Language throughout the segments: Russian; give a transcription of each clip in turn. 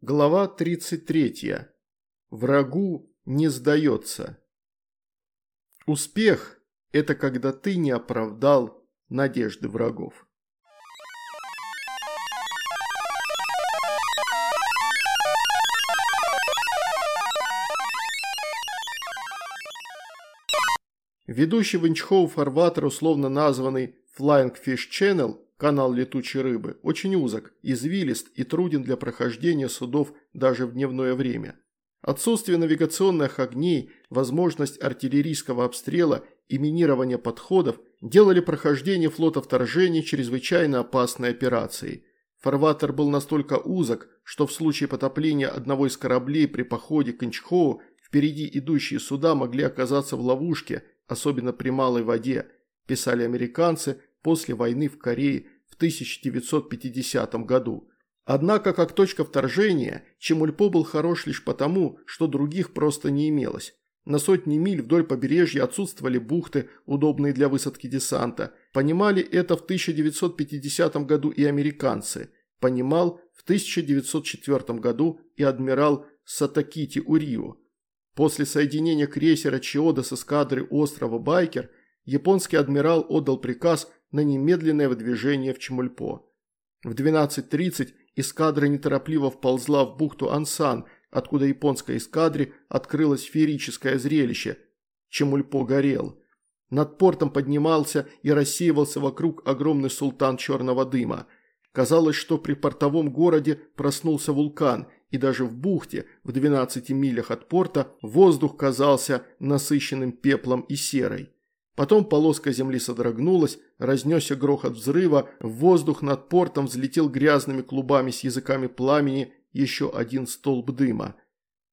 Глава 33. Врагу не сдается. Успех – это когда ты не оправдал надежды врагов. Ведущий Винчхоу фарватер, условно названный Flying Fish Channel, Канал летучей рыбы очень узок, извилист и труден для прохождения судов даже в дневное время. Отсутствие навигационных огней, возможность артиллерийского обстрела и минирования подходов делали прохождение флота вторжения чрезвычайно опасной операцией. Фарватер был настолько узок, что в случае потопления одного из кораблей при походе к Инчхоу впереди идущие суда могли оказаться в ловушке, особенно при малой воде, писали американцы после войны в Корее в 1950 году. Однако, как точка вторжения, Чемульпо был хорош лишь потому, что других просто не имелось. На сотни миль вдоль побережья отсутствовали бухты, удобные для высадки десанта. Понимали это в 1950 году и американцы. Понимал в 1904 году и адмирал Сатакити Урио. После соединения крейсера Чиода с эскадрой острова Байкер, японский адмирал отдал приказ на немедленное выдвижение в Чемульпо. В 12.30 эскадра неторопливо вползла в бухту Ансан, откуда японской эскадре открылось феерическое зрелище. Чемульпо горел. Над портом поднимался и рассеивался вокруг огромный султан черного дыма. Казалось, что при портовом городе проснулся вулкан, и даже в бухте, в 12 милях от порта, воздух казался насыщенным пеплом и серой. Потом полоска земли содрогнулась, разнесся грохот взрыва, воздух над портом взлетел грязными клубами с языками пламени еще один столб дыма.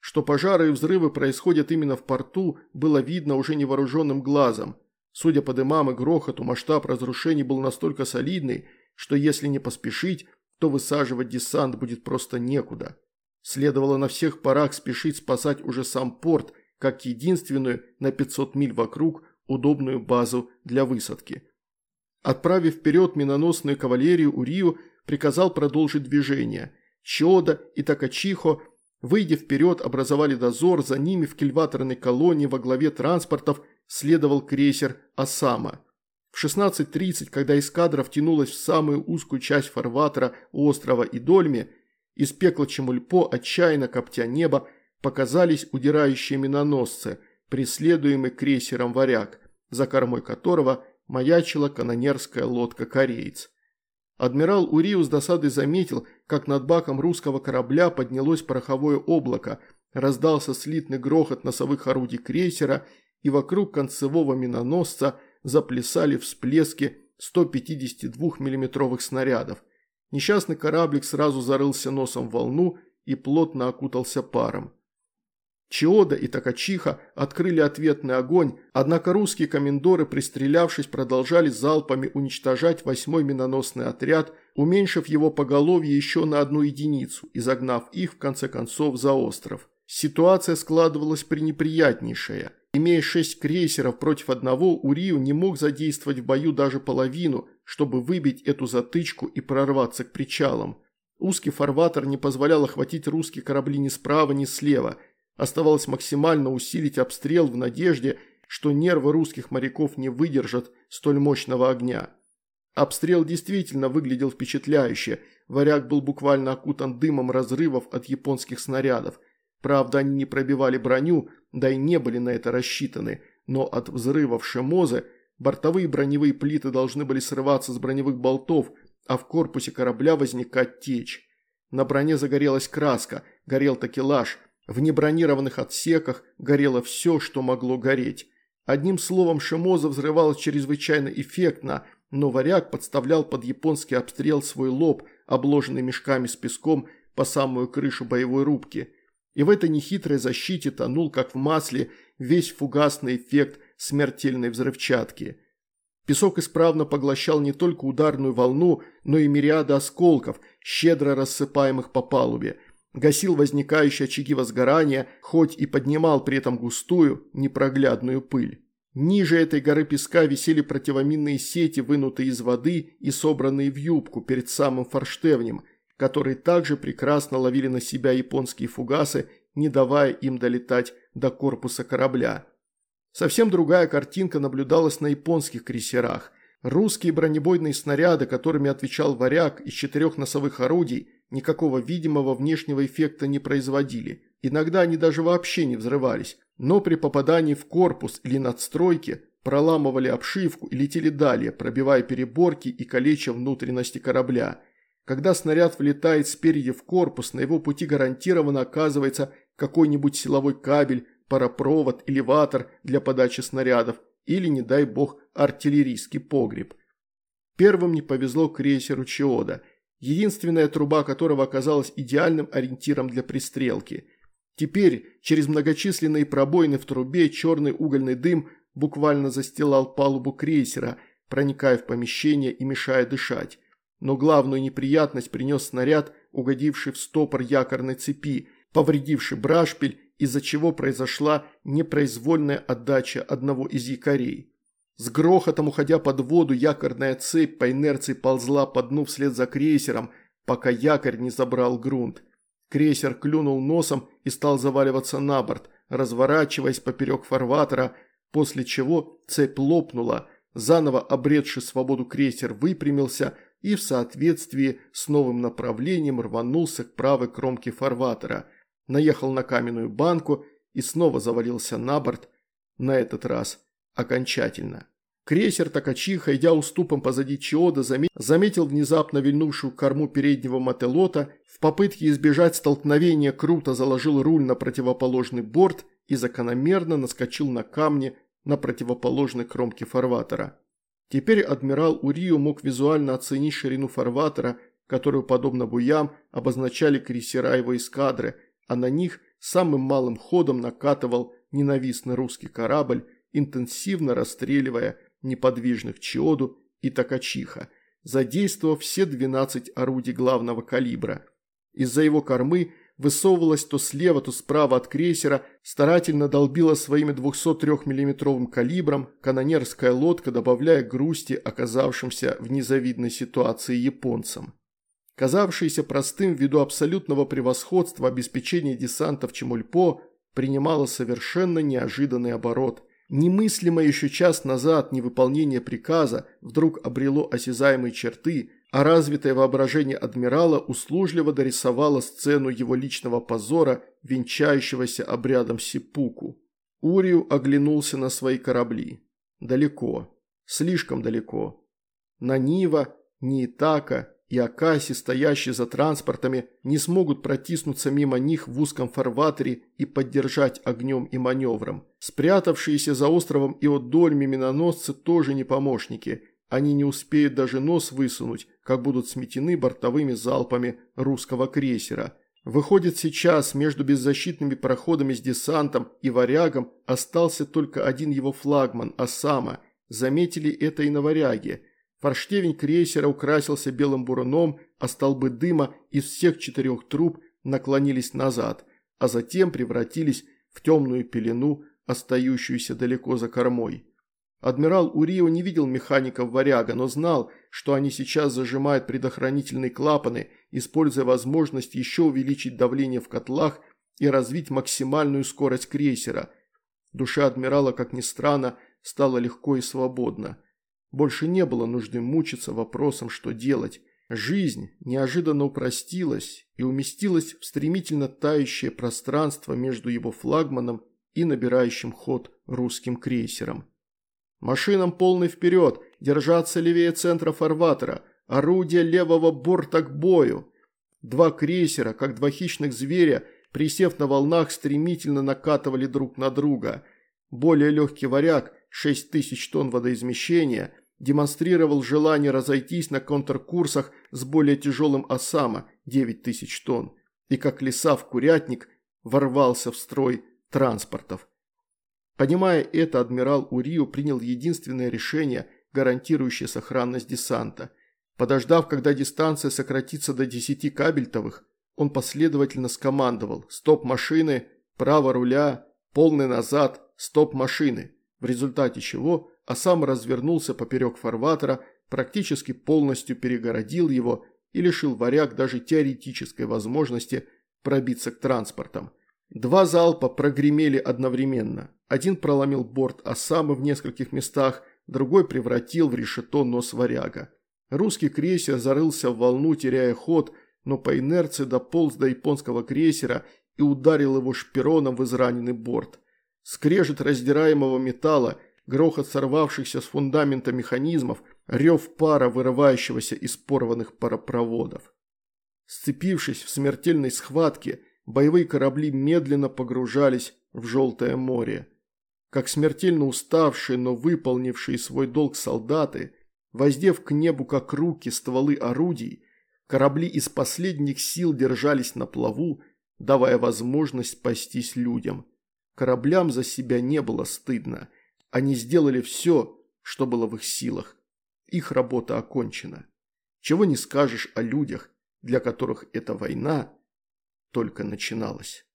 Что пожары и взрывы происходят именно в порту, было видно уже невооруженным глазом. Судя по дымам и грохоту, масштаб разрушений был настолько солидный, что если не поспешить, то высаживать десант будет просто некуда. Следовало на всех парах спешить спасать уже сам порт, как единственную на 500 миль вокруг удобную базу для высадки. Отправив вперед миноносную кавалерию, Урию приказал продолжить движение. Чода и Такачихо, выйдя вперед, образовали дозор, за ними в кильваторной колонии во главе транспортов следовал крейсер «Осама». В 16.30, когда эскадра втянулась в самую узкую часть фарватера острова Идольме, из пекла Чемульпо, отчаянно коптя небо, показались удирающие миноносцы – преследуемый крейсером «Варяг», за кормой которого маячила канонерская лодка «Кореец». Адмирал Уриу с досадой заметил, как над баком русского корабля поднялось пороховое облако, раздался слитный грохот носовых орудий крейсера, и вокруг концевого миноносца заплясали всплески 152 миллиметровых снарядов. Несчастный кораблик сразу зарылся носом в волну и плотно окутался паром. Чиода и Такачиха открыли ответный огонь, однако русские комендоры, пристрелявшись, продолжали залпами уничтожать восьмой миноносный отряд, уменьшив его поголовье еще на одну единицу и загнав их, в конце концов, за остров. Ситуация складывалась пренеприятнейшая. Имея шесть крейсеров против одного, Урию не мог задействовать в бою даже половину, чтобы выбить эту затычку и прорваться к причалам. Узкий фарватер не позволял охватить русские корабли ни справа, ни слева – Оставалось максимально усилить обстрел в надежде, что нервы русских моряков не выдержат столь мощного огня. Обстрел действительно выглядел впечатляюще, варяг был буквально окутан дымом разрывов от японских снарядов. Правда, они не пробивали броню, да и не были на это рассчитаны, но от взрывов шемозы бортовые броневые плиты должны были срываться с броневых болтов, а в корпусе корабля возникать течь. На броне загорелась краска, горел такелаж – в небронированных отсеках горело все, что могло гореть. Одним словом, Шимоза взрывалась чрезвычайно эффектно, но варяг подставлял под японский обстрел свой лоб, обложенный мешками с песком по самую крышу боевой рубки. И в этой нехитрой защите тонул, как в масле, весь фугасный эффект смертельной взрывчатки. Песок исправно поглощал не только ударную волну, но и мириады осколков, щедро рассыпаемых по палубе – гасил возникающие очаги возгорания, хоть и поднимал при этом густую, непроглядную пыль. Ниже этой горы песка висели противоминные сети, вынутые из воды и собранные в юбку перед самым форштевнем, которые также прекрасно ловили на себя японские фугасы, не давая им долетать до корпуса корабля. Совсем другая картинка наблюдалась на японских крейсерах. Русские бронебойные снаряды, которыми отвечал «Варяг» из четырех носовых орудий, никакого видимого внешнего эффекта не производили. Иногда они даже вообще не взрывались, но при попадании в корпус или надстройки проламывали обшивку и летели далее, пробивая переборки и калеча внутренности корабля. Когда снаряд влетает спереди в корпус, на его пути гарантированно оказывается какой-нибудь силовой кабель, паропровод, элеватор для подачи снарядов или, не дай бог, артиллерийский погреб. Первым не повезло крейсеру Чиода, единственная труба которого оказалась идеальным ориентиром для пристрелки. Теперь через многочисленные пробоины в трубе черный угольный дым буквально застилал палубу крейсера, проникая в помещение и мешая дышать. Но главную неприятность принес снаряд, угодивший в стопор якорной цепи, повредивший брашпиль, из-за чего произошла непроизвольная отдача одного из якорей. С грохотом уходя под воду, якорная цепь по инерции ползла по дну вслед за крейсером, пока якорь не забрал грунт. Крейсер клюнул носом и стал заваливаться на борт, разворачиваясь поперек фарватера, после чего цепь лопнула, заново обретший свободу крейсер выпрямился и в соответствии с новым направлением рванулся к правой кромке фарватера, наехал на каменную банку и снова завалился на борт, на этот раз окончательно. Крейсер Такачиха, идя уступом позади Чиода, заметил внезапно вильнувшую корму переднего мотелота, в попытке избежать столкновения круто заложил руль на противоположный борт и закономерно наскочил на камни на противоположной кромке фарватера. Теперь адмирал Урио мог визуально оценить ширину фарватера, которую, подобно буям, обозначали крейсера его эскадры, а на них самым малым ходом накатывал ненавистный русский корабль, интенсивно расстреливая неподвижных Чиоду и Такачиха, задействовав все 12 орудий главного калибра. Из-за его кормы высовывалась то слева, то справа от крейсера, старательно долбила своими 203 миллиметровым калибром канонерская лодка, добавляя грусти оказавшимся в незавидной ситуации японцам. Казавшееся простым ввиду абсолютного превосходства обеспечения десанта в Чемульпо принимало совершенно неожиданный оборот. Немыслимое еще час назад невыполнение приказа вдруг обрело осязаемые черты – а развитое воображение адмирала услужливо дорисовало сцену его личного позора, венчающегося обрядом сипуку. Урию оглянулся на свои корабли. Далеко. Слишком далеко. На Нива, Ниитака и Акаси, стоящие за транспортами, не смогут протиснуться мимо них в узком фарватере и поддержать огнем и маневром. Спрятавшиеся за островом Иодольми миноносцы тоже не помощники – они не успеют даже нос высунуть, как будут сметены бортовыми залпами русского крейсера. Выходит, сейчас между беззащитными проходами с десантом и варягом остался только один его флагман – Осама. Заметили это и на варяге. Форштевень крейсера украсился белым буруном, а столбы дыма из всех четырех труб наклонились назад, а затем превратились в темную пелену, остающуюся далеко за кормой. Адмирал Урио не видел механиков варяга, но знал, что они сейчас зажимают предохранительные клапаны, используя возможность еще увеличить давление в котлах и развить максимальную скорость крейсера. Душа адмирала, как ни странно, стала легко и свободно. Больше не было нужды мучиться вопросом, что делать. Жизнь неожиданно упростилась и уместилась в стремительно тающее пространство между его флагманом и набирающим ход русским крейсером. Машинам полный вперед, держаться левее центра фарватера, орудие левого борта к бою. Два крейсера, как два хищных зверя, присев на волнах, стремительно накатывали друг на друга. Более легкий варяг, 6 тысяч тонн водоизмещения, демонстрировал желание разойтись на контркурсах с более тяжелым Осама, 9 тысяч тонн, и как леса в курятник ворвался в строй транспортов. Понимая это, адмирал Урио принял единственное решение, гарантирующее сохранность десанта. Подождав, когда дистанция сократится до 10 кабельтовых, он последовательно скомандовал «Стоп машины! Право руля! Полный назад! Стоп машины!» В результате чего а сам развернулся поперек фарватера, практически полностью перегородил его и лишил варяг даже теоретической возможности пробиться к транспортам. Два залпа прогремели одновременно. Один проломил борт Осамы в нескольких местах, другой превратил в решето нос варяга. Русский крейсер зарылся в волну, теряя ход, но по инерции дополз до японского крейсера и ударил его шпироном в израненный борт. Скрежет раздираемого металла, грохот сорвавшихся с фундамента механизмов, рев пара, вырывающегося из порванных паропроводов. Сцепившись в смертельной схватке, боевые корабли медленно погружались в Желтое море. Как смертельно уставшие, но выполнившие свой долг солдаты, воздев к небу как руки стволы орудий, корабли из последних сил держались на плаву, давая возможность спастись людям. Кораблям за себя не было стыдно. Они сделали все, что было в их силах. Их работа окончена. Чего не скажешь о людях, для которых эта война только начиналась.